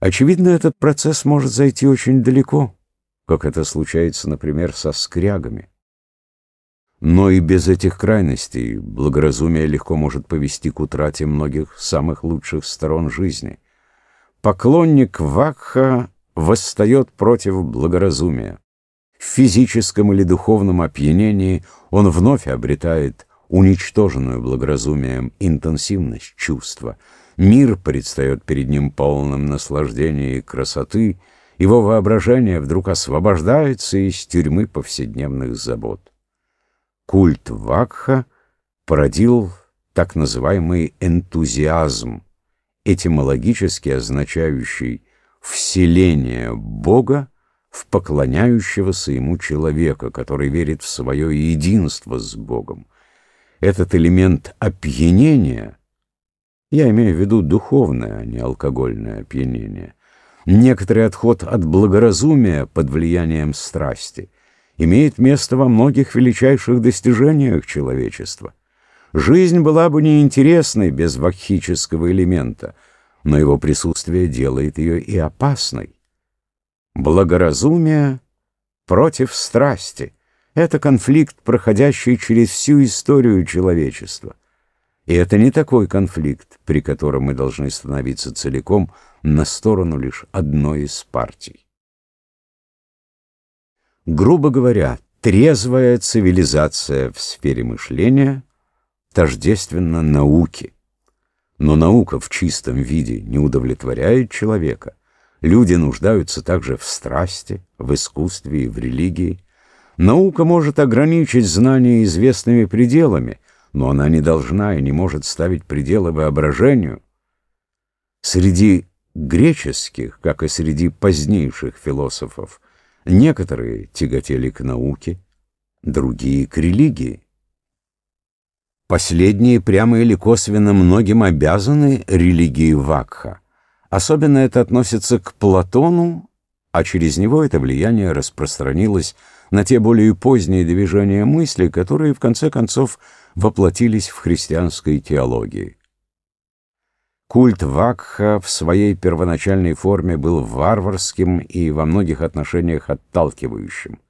Очевидно, этот процесс может зайти очень далеко, как это случается, например, со скрягами. Но и без этих крайностей благоразумие легко может повести к утрате многих самых лучших сторон жизни. Поклонник Вакха восстает против благоразумия. В физическом или духовном опьянении он вновь обретает уничтоженную благоразумием интенсивность чувства. Мир предстает перед ним полным наслаждения и красоты, его воображение вдруг освобождается из тюрьмы повседневных забот. Культ Вакха породил так называемый энтузиазм, этимологически означающий вселение Бога в поклоняющегося ему человека, который верит в свое единство с Богом. Этот элемент опьянения, я имею в виду духовное, а не алкогольное опьянение, некоторый отход от благоразумия под влиянием страсти, имеет место во многих величайших достижениях человечества. Жизнь была бы неинтересной без вакхического элемента — но его присутствие делает ее и опасной. Благоразумие против страсти — это конфликт, проходящий через всю историю человечества. И это не такой конфликт, при котором мы должны становиться целиком на сторону лишь одной из партий. Грубо говоря, трезвая цивилизация в сфере мышления тождественна науке. Но наука в чистом виде не удовлетворяет человека. Люди нуждаются также в страсти, в искусстве и в религии. Наука может ограничить знания известными пределами, но она не должна и не может ставить пределы воображению. Среди греческих, как и среди позднейших философов, некоторые тяготели к науке, другие — к религии. Последние прямо или косвенно многим обязаны религии Вакха. Особенно это относится к Платону, а через него это влияние распространилось на те более поздние движения мысли, которые в конце концов воплотились в христианской теологии. Культ Вакха в своей первоначальной форме был варварским и во многих отношениях отталкивающим.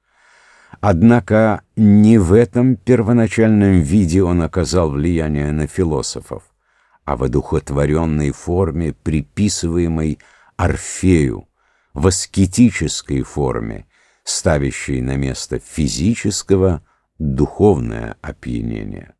Однако не в этом первоначальном виде он оказал влияние на философов, а в одухотворенной форме, приписываемой Орфею, в аскетической форме, ставящей на место физического духовное опьянение.